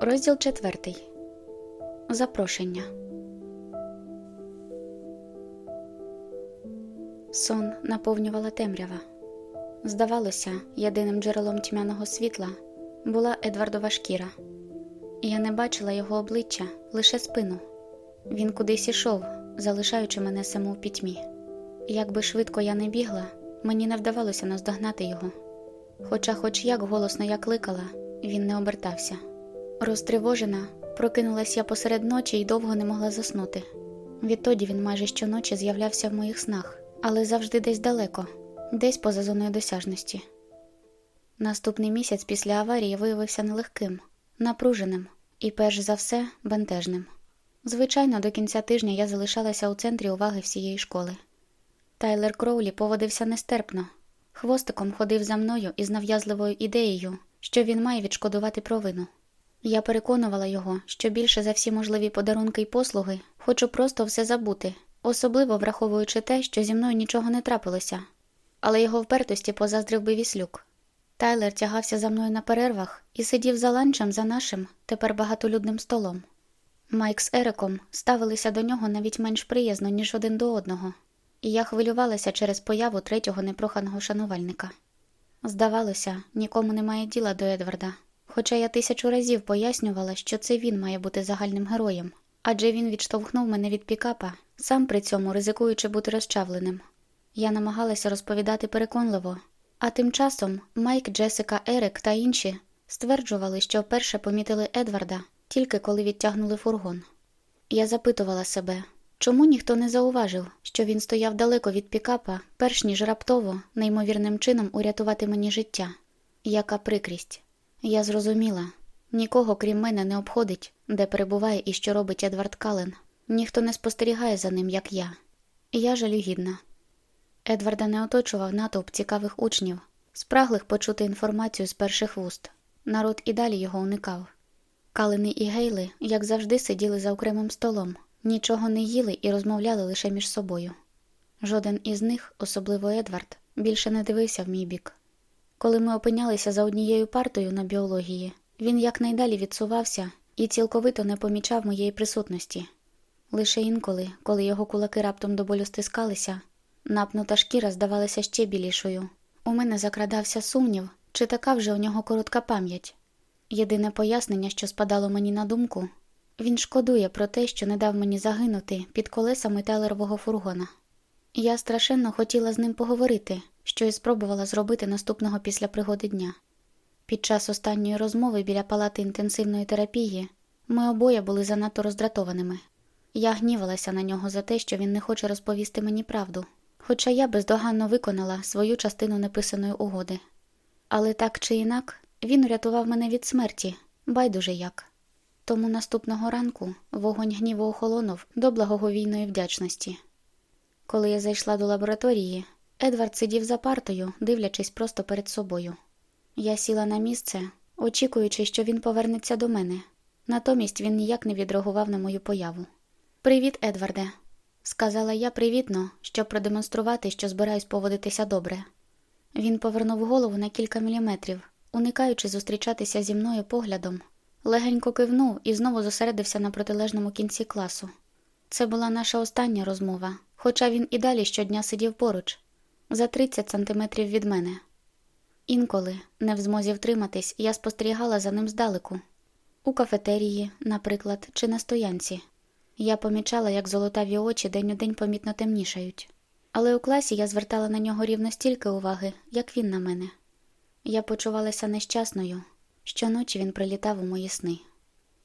Розділ четвертий. Запрошення. Сон наповнювала темрява. Здавалося, єдиним джерелом тьмяного світла була Едвардова шкіра. Я не бачила його обличчя, лише спину. Він кудись ішов, залишаючи мене саму в пітьмі. Якби швидко я не бігла, мені не вдавалося наздогнати його. Хоча, хоч як голосно я кликала, він не обертався. Розтривожена, прокинулась я посеред ночі і довго не могла заснути. Відтоді він майже щоночі з'являвся в моїх снах, але завжди десь далеко, десь поза зоною досяжності. Наступний місяць після аварії виявився нелегким, напруженим і, перш за все, бентежним. Звичайно, до кінця тижня я залишалася у центрі уваги всієї школи. Тайлер Кроулі поводився нестерпно, хвостиком ходив за мною із нав'язливою ідеєю, що він має відшкодувати провину. Я переконувала його, що більше за всі можливі подарунки й послуги хочу просто все забути, особливо враховуючи те, що зі мною нічого не трапилося. Але його впертості позаздрив би віслюк. Тайлер тягався за мною на перервах і сидів за ланчем за нашим, тепер багатолюдним столом. Майк з Ериком ставилися до нього навіть менш приязно, ніж один до одного, і я хвилювалася через появу третього непроханого шанувальника. Здавалося, нікому немає діла до Едварда, хоча я тисячу разів пояснювала, що це він має бути загальним героєм, адже він відштовхнув мене від пікапа, сам при цьому ризикуючи бути розчавленим. Я намагалася розповідати переконливо, а тим часом Майк, Джесика, Ерик та інші стверджували, що вперше помітили Едварда тільки коли відтягнули фургон. Я запитувала себе, чому ніхто не зауважив, що він стояв далеко від пікапа, перш ніж раптово, неймовірним чином урятувати мені життя. Яка прикрість. Я зрозуміла нікого, крім мене, не обходить, де перебуває і що робить Едвард Кален. Ніхто не спостерігає за ним, як я. Я жалюгідна. Едварда не оточував натовп цікавих учнів, спраглих почути інформацію з перших вуст. Народ і далі його уникав. Калини і гейли, як завжди, сиділи за окремим столом, нічого не їли і розмовляли лише між собою. Жоден із них, особливо Едвард, більше не дивився в мій бік. Коли ми опинялися за однією партою на біології, він якнайдалі відсувався і цілковито не помічав моєї присутності. Лише інколи, коли його кулаки раптом до болю стискалися, напнута шкіра здавалася ще білішою. У мене закрадався сумнів, чи така вже у нього коротка пам'ять. Єдине пояснення, що спадало мені на думку, він шкодує про те, що не дав мені загинути під колесами телерового фургона. Я страшенно хотіла з ним поговорити, що і спробувала зробити наступного після пригоди дня. Під час останньої розмови біля палати інтенсивної терапії ми обоє були занадто роздратованими. Я гнівалася на нього за те, що він не хоче розповісти мені правду, хоча я бездоганно виконала свою частину неписаної угоди. Але так чи інак, він урятував мене від смерті, байдуже як. Тому наступного ранку вогонь гніву охолонув до благоговійної вдячності. Коли я зайшла до лабораторії, Едвард сидів за партою, дивлячись просто перед собою. Я сіла на місце, очікуючи, що він повернеться до мене. Натомість він ніяк не відреагував на мою появу. Привіт, Едварде, сказала я привітно, щоб продемонструвати, що збираюсь поводитися добре. Він повернув голову на кілька міліметрів, уникаючи зустрічатися зі мною поглядом, легенько кивнув і знову зосередився на протилежному кінці класу. Це була наша остання розмова, хоча він і далі щодня сидів поруч, за 30 сантиметрів від мене. Інколи, не в змозі втриматись, я спостерігала за ним здалеку, у кафетерії, наприклад, чи на стоянці. Я помічала, як золотаві очі день у день помітно темнішають, але у класі я звертала на нього рівно стільки уваги, як він на мене. Я почувалася нещасною. Щоночі він прилітав у мої сни.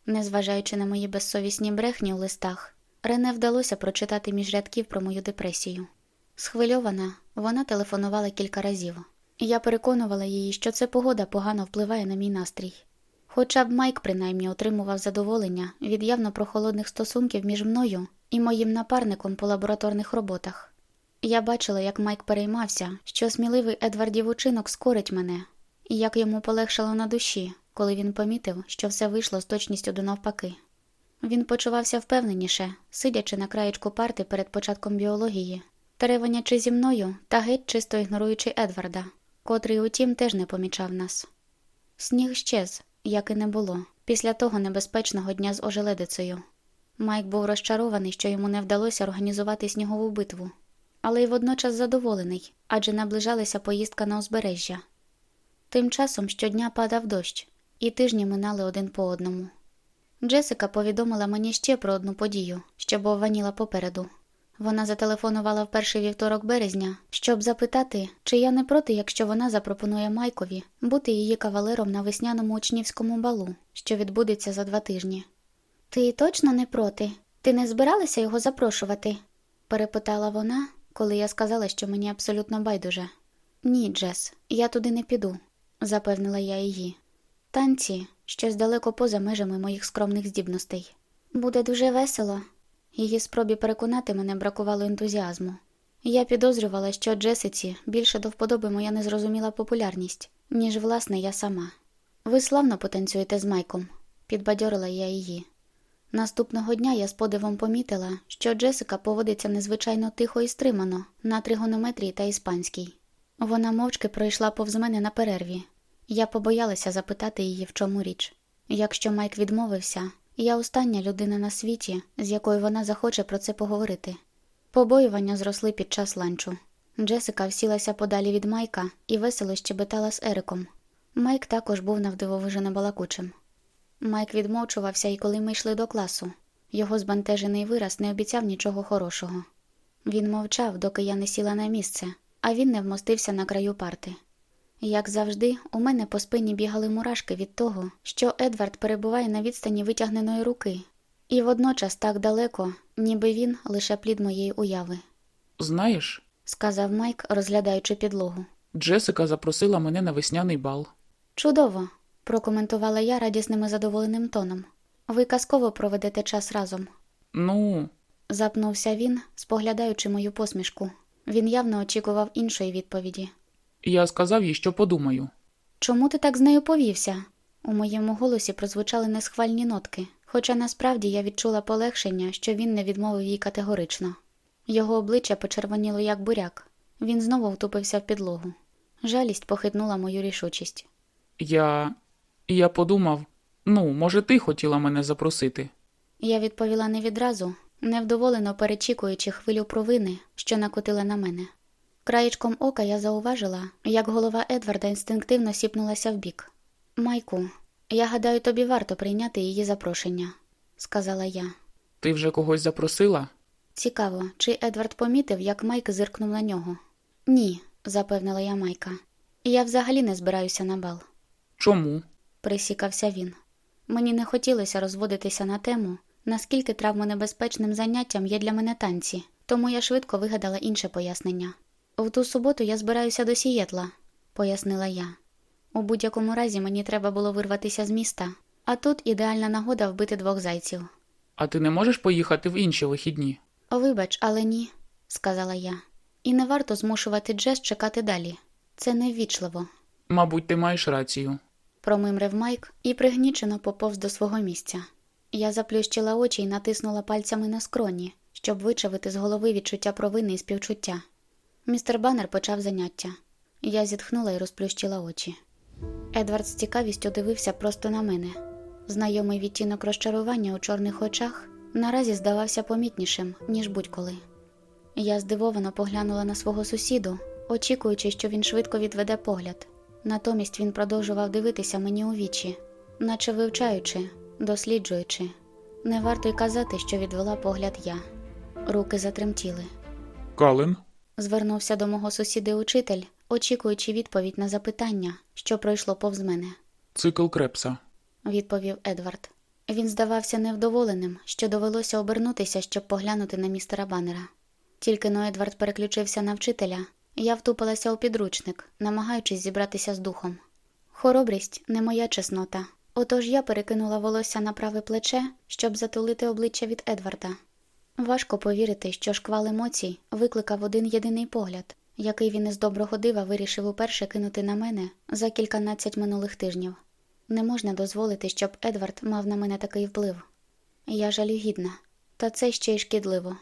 Незважаючи на мої безсовісні брехні у листах, Рене вдалося прочитати між рядків про мою депресію. Схвильована, вона телефонувала кілька разів. Я переконувала її, що це погода погано впливає на мій настрій. Хоча б Майк принаймні отримував задоволення від явно прохолодних стосунків між мною і моїм напарником по лабораторних роботах. Я бачила, як Майк переймався, що сміливий Едвардів учинок скорить мене, і як йому полегшало на душі, коли він помітив, що все вийшло з точністю до навпаки. Він почувався впевненіше, сидячи на краєчку парти перед початком біології, теревонячи зі мною та геть чисто ігноруючи Едварда, котрий, утім, теж не помічав нас. Сніг щез, як і не було. після того небезпечного дня з ожеледицею. Майк був розчарований, що йому не вдалося організувати снігову битву, але й водночас задоволений, адже наближалася поїздка на узбережжя. Тим часом щодня падав дощ, і тижні минали один по одному. Джесика повідомила мені ще про одну подію, що бовваніла попереду. Вона зателефонувала в перший вівторок березня, щоб запитати, чи я не проти, якщо вона запропонує Майкові бути її кавалером на весняному учнівському балу, що відбудеться за два тижні. Ти точно не проти? Ти не збиралася його запрошувати? перепитала вона, коли я сказала, що мені абсолютно байдуже. Ні, Джес, я туди не піду, запевнила я її. Танці щось далеко поза межами моїх скромних здібностей. Буде дуже весело. Її спробі переконати мене бракувало ентузіазму. Я підозрювала, що Джесиці більше до вподоби моя незрозуміла популярність, ніж власне я сама. Ви славно потанцюєте з Майком, підбадьорила я її. Наступного дня я з подивом помітила, що Джесика поводиться незвичайно тихо і стримано на тригонометрії та іспанській. Вона мовчки пройшла повз мене на перерві. Я побоялася запитати її, в чому річ. Якщо Майк відмовився, я остання людина на світі, з якою вона захоче про це поговорити. Побоювання зросли під час ланчу. Джесика всілася подалі від Майка і весело щебетала з Ериком. Майк також був навдивовижу балакучим. Майк відмовчувався і коли ми йшли до класу. Його збентежений вираз не обіцяв нічого хорошого. Він мовчав, доки я не сіла на місце, а він не вмостився на краю парти. Як завжди, у мене по спині бігали мурашки від того, що Едвард перебуває на відстані витягненої руки, і водночас так далеко, ніби він лише плід моєї уяви, Знаєш, сказав Майк, розглядаючи підлогу. Джесика запросила мене на весняний бал. Чудово, прокоментувала я радісним і задоволеним тоном. Ви казково проведете час разом. Ну, запнувся він, споглядаючи мою посмішку. Він явно очікував іншої відповіді. Я сказав їй, що подумаю. Чому ти так з нею повівся? У моєму голосі прозвучали несхвальні нотки, хоча насправді я відчула полегшення, що він не відмовив їй категорично. Його обличчя почервоніло, як буряк. Він знову втупився в підлогу. Жалість похитнула мою рішучість. Я. Я подумав, ну, може, ти хотіла мене запросити. Я відповіла не відразу, невдоволено перечікуючи хвилю провини, що накотила на мене. Краєчком ока я зауважила, як голова Едварда інстинктивно сіпнулася вбік. Майку, я гадаю, тобі варто прийняти її запрошення, сказала я. Ти вже когось запросила? Цікаво, чи Едвард помітив, як Майк зиркнув на нього? Ні, запевнила я Майка. Я взагалі не збираюся на бал, Чому? присікався він. Мені не хотілося розводитися на тему, наскільки травмонебезпечним заняттям є для мене танці, тому я швидко вигадала інше пояснення. В ту суботу я збираюся до Сієтла, пояснила я. У будь-якому разі мені треба було вирватися з міста, а тут ідеальна нагода вбити двох зайців. А ти не можеш поїхати в інші вихідні? Вибач, але ні, сказала я. І не варто змушувати Джес чекати далі. Це неввічливо, Мабуть, ти маєш рацію. промимрив Майк і пригнічено поповз до свого місця. Я заплющила очі і натиснула пальцями на скроні, щоб вичавити з голови відчуття провини і співчуття. Містер Баннер почав заняття. Я зітхнула і розплющила очі. Едвард з цікавістю дивився просто на мене. Знайомий відтінок розчарування у чорних очах наразі здавався помітнішим, ніж будь-коли. Я здивовано поглянула на свого сусіду, очікуючи, що він швидко відведе погляд. Натомість він продовжував дивитися мені у вічі, наче вивчаючи, досліджуючи. Не варто й казати, що відвела погляд я. Руки затремтіли. Кален? Звернувся до мого сусіди учитель, очікуючи відповідь на запитання, що пройшло повз мене, Цикл Крепса. відповів Едвард. Він здавався невдоволеним, що довелося обернутися, щоб поглянути на містера Баннера. Тільки но Едвард переключився на вчителя, я втупилася у підручник, намагаючись зібратися з духом. Хоробрість не моя чеснота, отож я перекинула волосся на праве плече, щоб затулити обличчя від Едварда. Важко повірити, що шквал емоцій викликав один єдиний погляд, який він із доброго дива вирішив уперше кинути на мене за кільканадцять минулих тижнів. Не можна дозволити, щоб Едвард мав на мене такий вплив. Я жалюгідна, та це ще й шкідливо.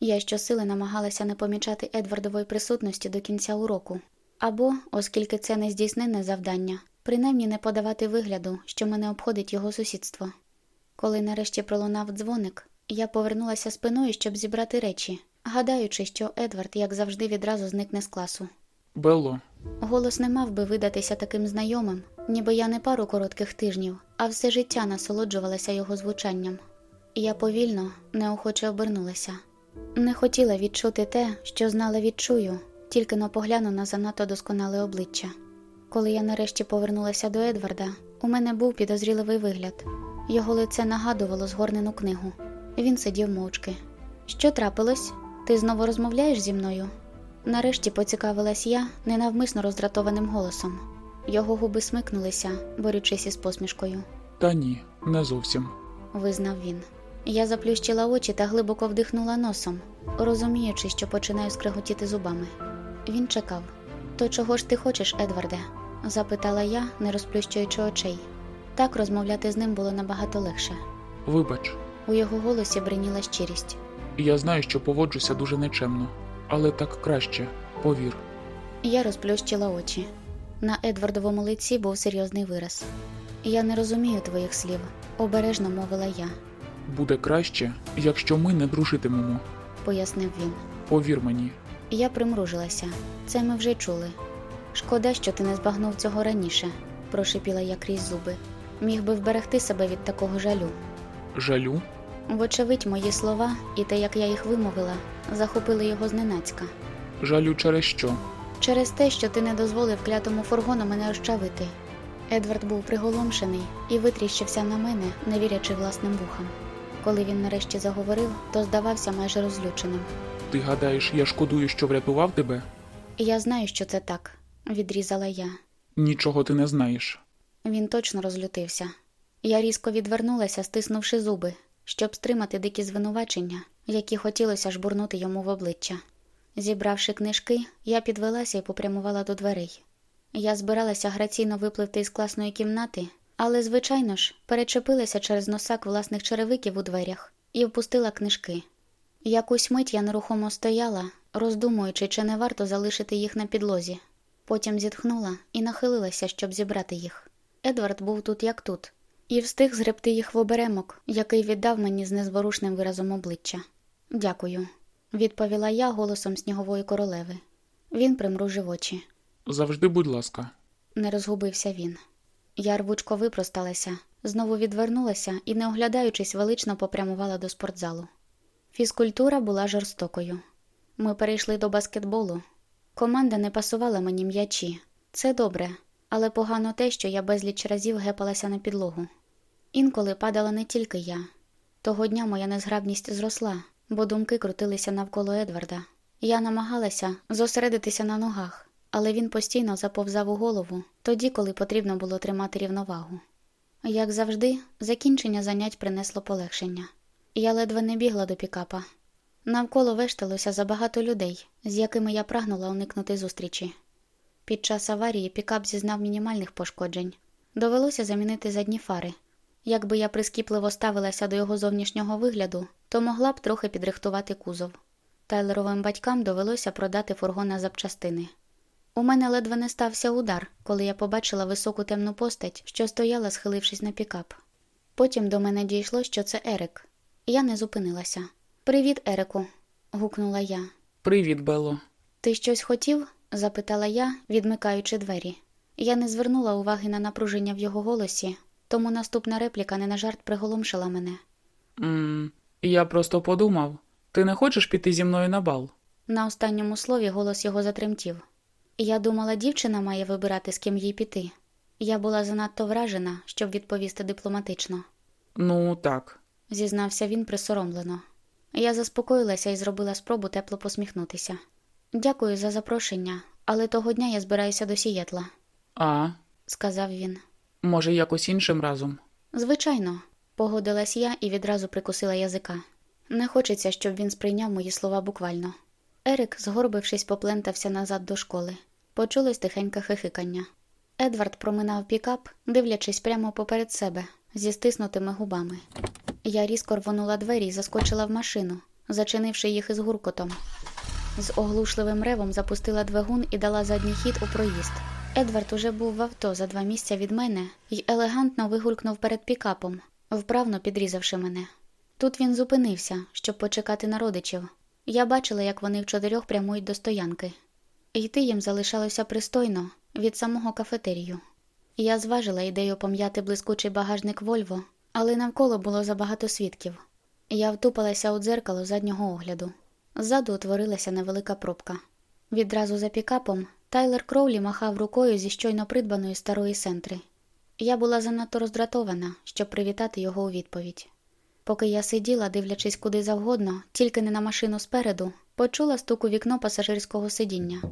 Я щосили намагалася не помічати Едвардової присутності до кінця уроку, або, оскільки це не здійснене завдання, принаймні не подавати вигляду, що мене обходить його сусідство. Коли нарешті пролунав дзвоник, я повернулася спиною, щоб зібрати речі, гадаючи, що Едвард, як завжди, відразу зникне з класу. Белло, Голос не мав би видатися таким знайомим, ніби я не пару коротких тижнів, а все життя насолоджувалася його звучанням. Я повільно, неохоче обернулася. Не хотіла відчути те, що знала відчую, тільки но погляну на занадто досконале обличчя. Коли я нарешті повернулася до Едварда, у мене був підозріливий вигляд. Його лице нагадувало згорнену книгу. Він сидів мовчки. Що трапилось? Ти знову розмовляєш зі мною? Нарешті поцікавилась я ненавмисно роздратованим голосом. Його губи смикнулися, борючись із посмішкою. та ні, не зовсім. Визнав він. Я заплющила очі та глибоко вдихнула носом, розуміючи, що починаю скриготіти зубами. Він чекав. То чого ж ти хочеш, Едварде? запитала я, не розплющуючи очей. Так розмовляти з ним було набагато легше. Вибач, У його голосі бриніла щирість. я знаю, що поводжуся дуже нечемно, але так краще, повір. Я розплющила очі. На Едвардовому лиці був серйозний вираз. Я не розумію твоїх слів, обережно мовила я, Буде краще, якщо ми не дружитимемо. пояснив він. Повір мені, Я примружилася. Це ми вже чули. Шкода, що ти не збагнув цього раніше, прошипіла я крізь зуби. Міг би вберегти себе від такого жалю. жалю, Вочевидь, мої слова і те, як я їх вимовила, захопили його зненацька. жалю через що? Через те, що ти не дозволив клятому фургону мене розчавити. Едвард був приголомшений і витріщився на мене, не вірячи власним вухам. Коли він нарешті заговорив, то здавався майже розлюченим. Ти гадаєш, я шкодую, що врятував тебе? Я знаю, що це так, відрізала я. Нічого ти не знаєш. Він точно розлютився. Я різко відвернулася, стиснувши зуби, щоб стримати дикі звинувачення, які хотілося жбурнути йому в обличчя. Зібравши книжки, я підвелася і попрямувала до дверей. Я збиралася граційно випливти із класної кімнати, але, звичайно ж, перечепилася через носак власних черевиків у дверях і впустила книжки. Якусь мить я нерухомо стояла, роздумуючи, чи не варто залишити їх на підлозі. Потім зітхнула і нахилилася, щоб зібрати їх. Едвард був тут як тут, і встиг згребти їх в оберемок, який віддав мені з незворушним виразом обличчя. Дякую, відповіла я голосом снігової королеви. Він примружив очі. Завжди, будь ласка. Не розгубився він. Я рвучко випросталася, знову відвернулася і, не оглядаючись, велично попрямувала до спортзалу. Фізкультура була жорстокою. Ми перейшли до баскетболу. Команда не пасувала мені м'ячі. Це добре, але погано те, що я безліч разів гепалася на підлогу. Інколи падала не тільки я. Того дня моя незграбність зросла, бо думки крутилися навколо Едварда. Я намагалася зосередитися на ногах, але він постійно заповзав у голову, тоді, коли потрібно було тримати рівновагу. Як завжди, закінчення занять принесло полегшення. Я ледве не бігла до пікапа. Навколо вешталося забагато людей, з якими я прагнула уникнути зустрічі. Під час аварії пікап зізнав мінімальних пошкоджень. Довелося замінити задні фари. Якби я прискіпливо ставилася до його зовнішнього вигляду, то могла б трохи підрихтувати кузов. Тайлеровим батькам довелося продати фургон на запчастини. У мене ледве не стався удар, коли я побачила високу темну постать, що стояла, схилившись на пікап. Потім до мене дійшло, що це Ерик. Я не зупинилася. Привіт, Ерику, гукнула я. Привіт, Белло. Ти щось хотів? запитала я, відмикаючи двері. Я не звернула уваги на напруження в його голосі, тому наступна репліка не на жарт приголомшила мене. м я просто подумав, ти не хочеш піти зі мною на бал? На останньому слові голос його затремтів. Я думала, дівчина має вибирати, з ким їй піти. Я була занадто вражена, щоб відповісти дипломатично, Ну, так. зізнався він присоромлено. Я заспокоїлася і зробила спробу тепло посміхнутися. Дякую за запрошення, але того дня я збираюся до Сієтла, А, сказав він. Може, якось іншим разом. Звичайно, погодилась я і відразу прикусила язика. Не хочеться, щоб він сприйняв мої слова буквально. Ерик, згорбившись, поплентався назад до школи. Почулось тихеньке хихикання. Едвард проминав пікап, дивлячись прямо поперед себе, зі стиснутими губами. Я різко рвонула двері і заскочила в машину, зачинивши їх із гуркотом. З оглушливим ревом запустила двигун і дала задній хід у проїзд. Едвард уже був в авто за два місця від мене і елегантно вигулькнув перед пікапом, вправно підрізавши мене. Тут він зупинився, щоб почекати на родичів. Я бачила, як вони в чотирьох прямують до стоянки. Йти їм залишалося пристойно від самого кафетерію. Я зважила ідею пом'яти блискучий багажник Вольво, але навколо було забагато свідків. Я втупалася у дзеркало заднього огляду. Ззаду утворилася невелика пробка. Відразу за пікапом Тайлер Кроулі махав рукою зі щойно придбаної старої сентри. Я була занадто роздратована, щоб привітати його у відповідь. Поки я сиділа, дивлячись куди завгодно, тільки не на машину спереду, почула стук у вікно пасажирського сидіння.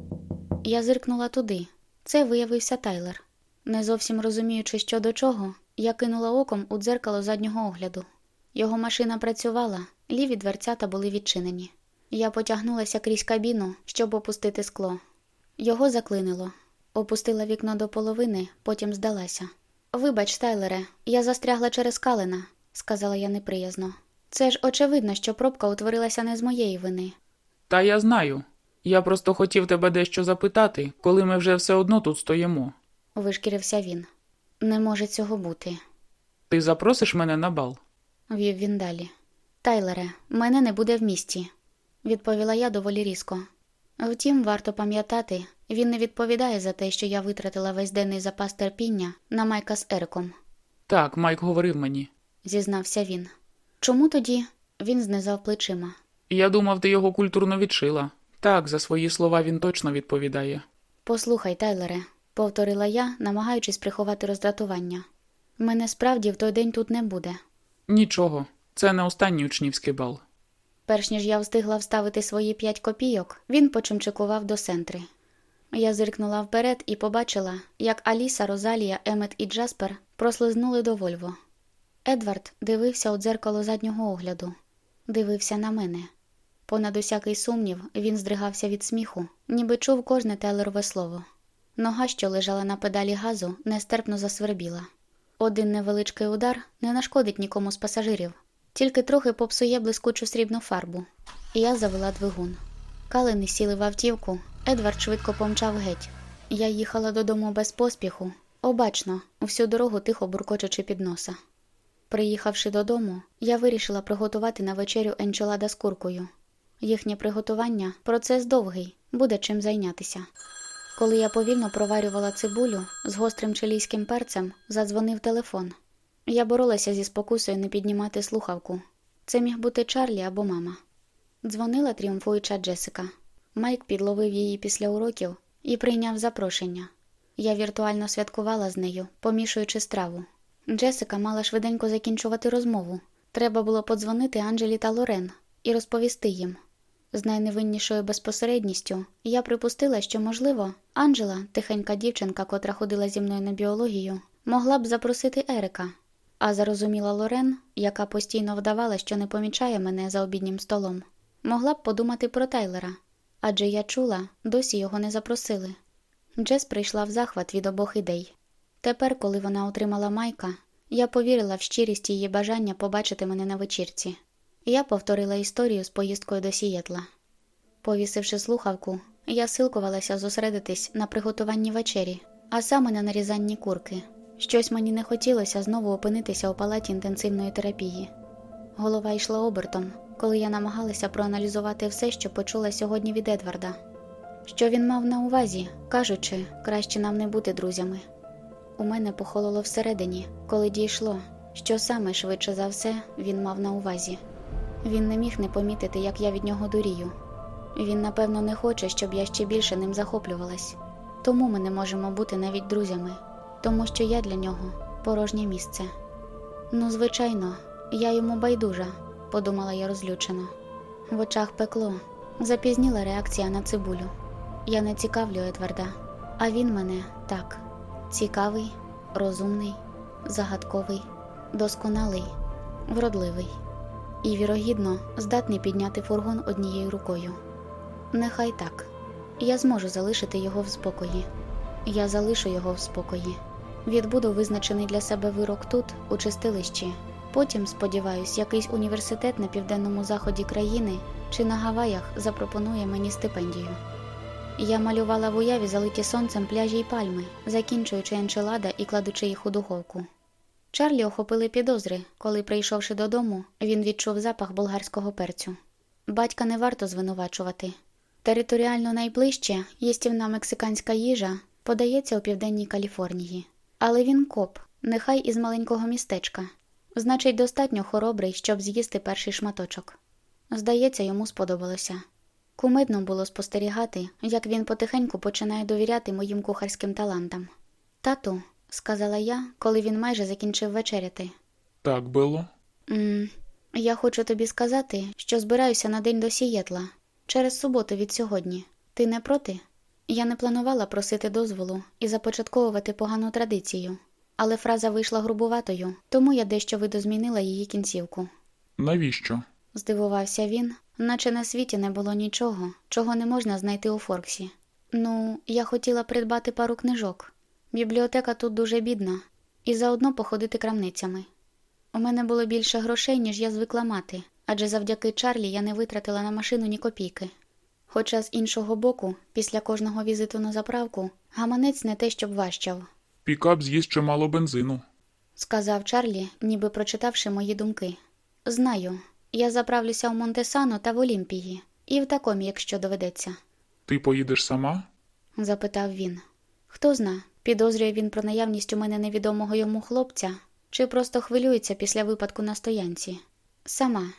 Я зиркнула туди. Це виявився Тайлер. Не зовсім розуміючи, що до чого, я кинула оком у дзеркало заднього огляду. Його машина працювала, ліві дверцята були відчинені. Я потягнулася крізь кабіну, щоб опустити скло. Його заклинило. Опустила вікно до половини, потім здалася. Вибач, Тайлере, я застрягла через калина, сказала я неприязно. Це ж очевидно, що пробка утворилася не з моєї вини. Та я знаю. Я просто хотів тебе дещо запитати, коли ми вже все одно тут стоїмо. Вишкірився він. Не може цього бути, Ти запросиш мене на бал? вів він далі. Тайлере, мене не буде в місті, відповіла я доволі різко. Втім, варто пам'ятати, він не відповідає за те, що я витратила весь денний запас терпіння на Майка з Ериком, Так, Майк говорив мені. зізнався він. Чому тоді? Він знизав плечима. Я думав, ти його культурно відшила. Так, за свої слова він точно відповідає. Послухай, Тайлере, повторила я, намагаючись приховати роздратування. Мене справді в той день тут не буде. Нічого, це не останній учнівський бал. Перш ніж я встигла вставити свої п'ять копійок, він почимчикував до центри. Я зиркнула вперед і побачила, як Аліса, Розалія, Емет і Джаспер прослизнули до Вольво. Едвард дивився у дзеркало заднього огляду, дивився на мене. Понад усякий сумнів він здригався від сміху, ніби чув кожне телерове слово. Нога, що лежала на педалі газу, нестерпно засвербіла. Один невеличкий удар не нашкодить нікому з пасажирів, тільки трохи попсує блискучу срібну фарбу. І я завела двигун. Калини сіли в автівку, Едвард швидко помчав геть. Я їхала додому без поспіху, обачно, всю дорогу тихо буркочучи під носа. Приїхавши додому, я вирішила приготувати на вечерю енчилада з куркою. Їхнє приготування процес довгий, буде чим зайнятися. Коли я повільно проварювала цибулю з гострим чилійським перцем, задзвонив телефон. Я боролася зі спокусою не піднімати слухавку. Це міг бути Чарлі або мама. Дзвонила тріумфуюча Джесика. Майк підловив її після уроків і прийняв запрошення. Я віртуально святкувала з нею, помішуючи страву. Джесика мала швиденько закінчувати розмову. Треба було подзвонити Анджелі та Лорен і розповісти їм. З найневиннішою безпосередністю я припустила, що, можливо, Анджела, тихенька дівчинка, котра ходила зі мною на біологію, могла б запросити Ерика, а зарозуміла Лорен, яка постійно вдавала, що не помічає мене за обіднім столом, могла б подумати про Тайлера, адже я чула, досі його не запросили. Джес прийшла в захват від обох ідей. Тепер, коли вона отримала майка, я повірила в щирість її бажання побачити мене на вечірці. Я повторила історію з поїздкою до Сієтла. Повісивши слухавку, я силкувалася зосередитись на приготуванні вечері, а саме на нарізанні курки. Щось мені не хотілося знову опинитися у палаті інтенсивної терапії. Голова йшла обертом, коли я намагалася проаналізувати все, що почула сьогодні від Едварда. Що він мав на увазі, кажучи, краще нам не бути друзями. У мене похололо всередині, коли дійшло, що саме швидше за все він мав на увазі. Він не міг не помітити, як я від нього дурію. Він, напевно, не хоче, щоб я ще більше ним захоплювалась. Тому ми не можемо бути навіть друзями, тому що я для нього порожнє місце. Ну, звичайно, я йому байдужа, подумала я розлючено. В очах пекло, запізніла реакція на цибулю. Я не цікавлю Едварда, а він мене так: цікавий, розумний, загадковий, досконалий, вродливий і, вірогідно, здатний підняти фургон однією рукою. Нехай так. Я зможу залишити його в спокої. Я залишу його в спокої. Відбуду визначений для себе вирок тут, у чистилищі. Потім, сподіваюсь, якийсь університет на південному заході країни чи на Гаваях запропонує мені стипендію. Я малювала в уяві залиті сонцем пляжі й пальми, закінчуючи енчелада і кладучи їх у духовку. Чарлі охопили підозри, коли, прийшовши додому, він відчув запах болгарського перцю. Батька не варто звинувачувати. Територіально найближче їстівна мексиканська їжа подається у південній Каліфорнії. Але він коп, нехай із маленького містечка. Значить, достатньо хоробрий, щоб з'їсти перший шматочок. Здається, йому сподобалося. Кумидно було спостерігати, як він потихеньку починає довіряти моїм кухарським талантам. Тату, сказала я, коли він майже закінчив вечеряти. Так, Белло? м я хочу тобі сказати, що збираюся на день до Сієтла. Через суботу від сьогодні. Ти не проти? Я не планувала просити дозволу і започатковувати погану традицію, але фраза вийшла грубуватою, тому я дещо видозмінила її кінцівку. Навіщо? Здивувався він, наче на світі не було нічого, чого не можна знайти у Форксі. Ну, я хотіла придбати пару книжок. Бібліотека тут дуже бідна, і заодно походити крамницями. У мене було більше грошей, ніж я звикла мати, адже завдяки Чарлі я не витратила на машину ні копійки. Хоча з іншого боку, після кожного візиту на заправку, гаманець не те, щоб важчав, Пікап з'їсть чимало бензину. сказав Чарлі, ніби прочитавши мої думки. Знаю, я заправлюся в Монтесано та в Олімпії, і в такомі, якщо доведеться, Ти поїдеш сама? запитав він. Хто зна, підозрює він про наявність у мене невідомого йому хлопця, чи просто хвилюється після випадку на стоянці. Сама,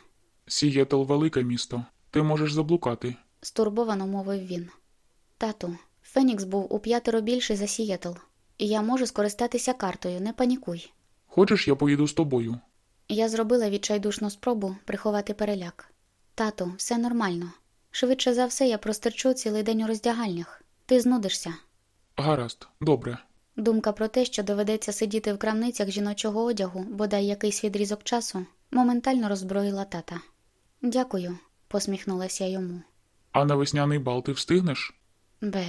Сієтл велике місто. Ти можеш заблукати. Стурбовано мовив він. Тату, Фенікс був у п'ятеро більший за Сієтл, і я можу скористатися картою, не панікуй. Хочеш, я поїду з тобою? Я зробила відчайдушну спробу приховати переляк. Тату, все нормально. Швидше за все, я простерчу цілий день у роздягальнях. Ти знудишся. Гаразд, добре. Думка про те, що доведеться сидіти в крамницях жіночого одягу, бодай якийсь відрізок часу, моментально роззброїла тата. Дякую, посміхнулася йому. А на весняний бал ти встигнеш? Бе.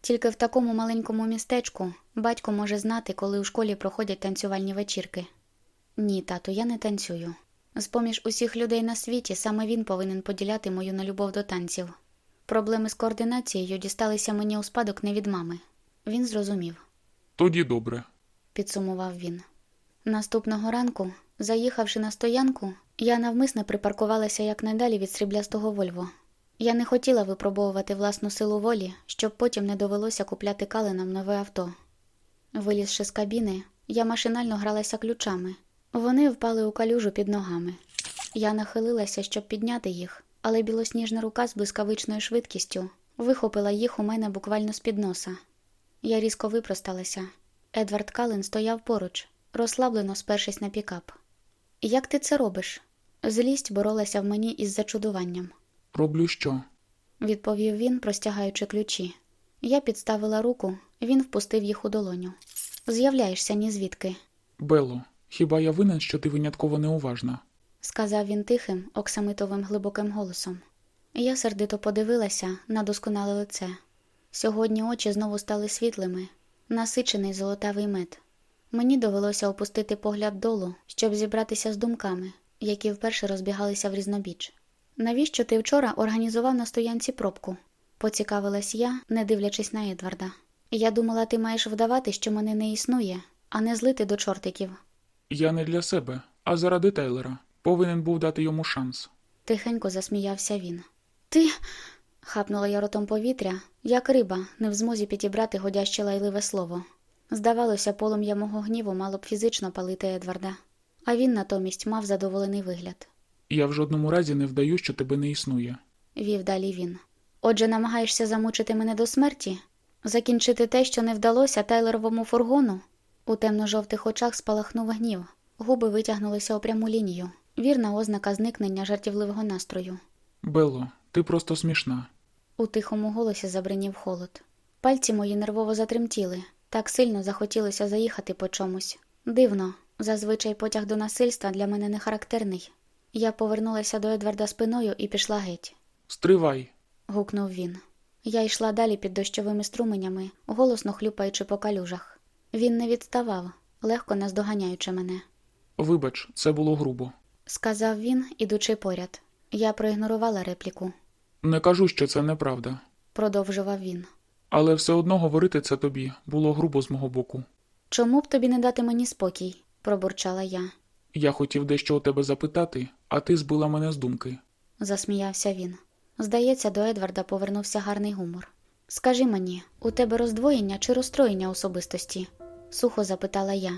Тільки в такому маленькому містечку батько може знати, коли у школі проходять танцювальні вечірки. Ні, тату, я не танцюю. З поміж усіх людей на світі саме він повинен поділяти мою нелюбов до танців. Проблеми з координацією дісталися мені у спадок не від мами. Він зрозумів, Тоді добре. підсумував він. Наступного ранку, заїхавши на стоянку, я навмисно припаркувалася якнайдалі від сріблястого Вольво. Я не хотіла випробовувати власну силу волі, щоб потім не довелося купляти калинам нове авто. Вилізши з кабіни, я машинально гралася ключами. Вони впали у калюжу під ногами. Я нахилилася, щоб підняти їх, але білосніжна рука з блискавичною швидкістю вихопила їх у мене буквально з-під носа. Я різко випросталася. Едвард Кален стояв поруч, розслаблено спершись на пікап. Як ти це робиш? Злість боролася в мені із зачудуванням, Роблю що? відповів він, простягаючи ключі. Я підставила руку, він впустив їх у долоню. З'являєшся ні звідки, Белло, хіба я винен, що ти винятково неуважна? сказав він тихим, оксамитовим глибоким голосом. Я сердито подивилася на досконале лице. Сьогодні очі знову стали світлими, насичений золотавий мед. Мені довелося опустити погляд долу, щоб зібратися з думками, які вперше розбігалися в різнобіч. Навіщо ти вчора організував на стоянці пробку? поцікавилась я, не дивлячись на Едварда. Я думала, ти маєш вдавати, що мене не існує, а не злити до чортиків. Я не для себе, а заради Тейлера. Повинен був дати йому шанс. Тихенько засміявся він. Ти. хапнула я ротом повітря, як риба, не в змозі підібрати годяще лайливе слово. Здавалося, полум'я мого гніву мало б фізично палити Едварда, а він натомість мав задоволений вигляд. Я в жодному разі не вдаю, що тебе не існує. Вів далі він. Отже, намагаєшся замучити мене до смерті? Закінчити те, що не вдалося тайлеровому фургону? У темно-жовтих очах спалахнув гнів, губи витягнулися у пряму лінію. Вірна ознака зникнення жартівливого настрою. Белло, ти просто смішна. У тихому голосі забринів холод. Пальці мої нервово затремтіли, так сильно захотілося заїхати по чомусь. Дивно, зазвичай потяг до насильства для мене не характерний. Я повернулася до Едварда спиною і пішла геть, Стривай. гукнув він. Я йшла далі під дощовими струменями, голосно хлюпаючи по калюжах. Він не відставав, легко наздоганяючи мене. Вибач, це було грубо. Сказав він, ідучи поряд. Я проігнорувала репліку. Не кажу, що це неправда. продовжував він. Але все одно говорити це тобі було грубо з мого боку. Чому б тобі не дати мені спокій? пробурчала я. Я хотів дещо у тебе запитати, а ти збила мене з думки. засміявся він. Здається, до Едварда повернувся гарний гумор. Скажи мені, у тебе роздвоєння чи розстроєння особистості? сухо запитала я.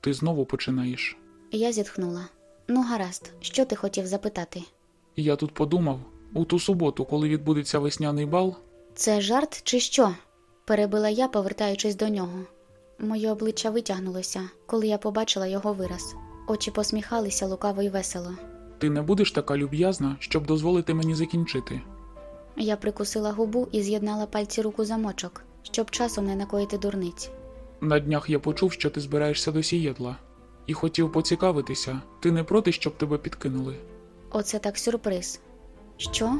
Ти знову починаєш. Я зітхнула. Ну, гаразд, що ти хотів запитати? Я тут подумав, у ту суботу, коли відбудеться весняний бал, Це жарт чи що? перебила я, повертаючись до нього. Моє обличчя витягнулося, коли я побачила його вираз. Очі посміхалися лукаво й весело. ти не будеш така люб'язна, щоб дозволити мені закінчити. Я прикусила губу і з'єднала пальці руку замочок, щоб часом не накоїти дурниць. На днях я почув, що ти збираєшся до Сієтла, і хотів поцікавитися, ти не проти, щоб тебе підкинули. Оце так сюрприз. Що?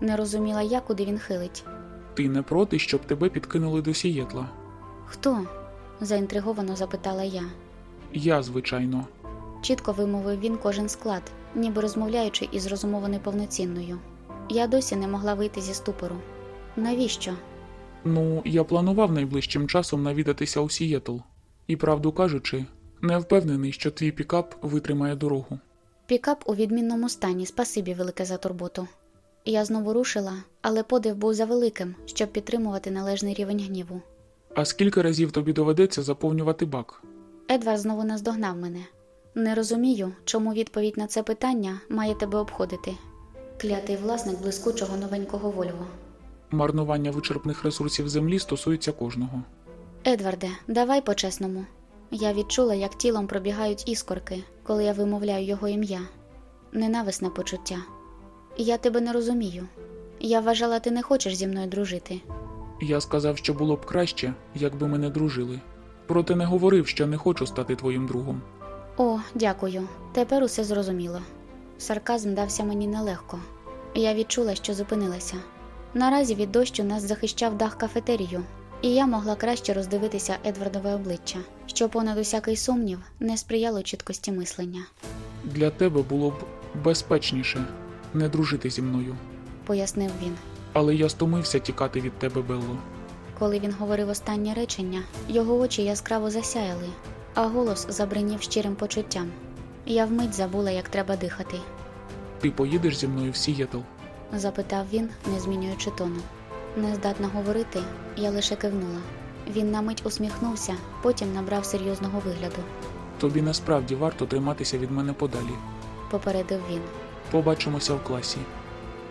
Не розуміла я, куди він хилить. Ти не проти, щоб тебе підкинули до Сієтла. Хто? заінтриговано запитала я. Я, звичайно. Чітко вимовив він кожен склад, ніби розмовляючи із розумово неповноцінною. Я досі не могла вийти зі ступору. Навіщо? Ну, я планував найближчим часом навідатися у Сієтл. І, правду кажучи, не впевнений, що твій пікап витримає дорогу. Пікап у відмінному стані, спасибі велике за турботу. Я знову рушила, але подив був завеликим, щоб підтримувати належний рівень гніву. А скільки разів тобі доведеться заповнювати бак? Едвард знову наздогнав мене. Не розумію, чому відповідь на це питання має тебе обходити. Клятий власник блискучого новенького Вольво. Марнування вичерпних ресурсів землі стосується кожного. Едварде, давай по-чесному. Я відчула, як тілом пробігають іскорки, коли я вимовляю його ім'я. Ненависне почуття. Я тебе не розумію. Я вважала, ти не хочеш зі мною дружити. Я сказав, що було б краще, якби ми не дружили. Проте не говорив, що не хочу стати твоїм другом. О, дякую. Тепер усе зрозуміло. Сарказм дався мені нелегко. Я відчула, що зупинилася. Наразі від дощу нас захищав дах кафетерію, і я могла краще роздивитися Едвардове обличчя, що понад усякий сумнів не сприяло чіткості мислення, Для тебе було б безпечніше не дружити зі мною. пояснив він. Але я стомився тікати від тебе, Белло. Коли він говорив останнє речення, його очі яскраво засяяли, а голос забринів щирим почуттям. Я вмить забула, як треба дихати. Ти поїдеш зі мною в Сієтл? запитав він, не змінюючи тону. Нездатна говорити, я лише кивнула. Він на мить усміхнувся, потім набрав серйозного вигляду, Тобі насправді варто триматися від мене подалі. попередив він. Побачимося в класі.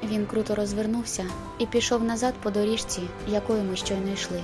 Він круто розвернувся і пішов назад по доріжці, якою ми щойно йшли.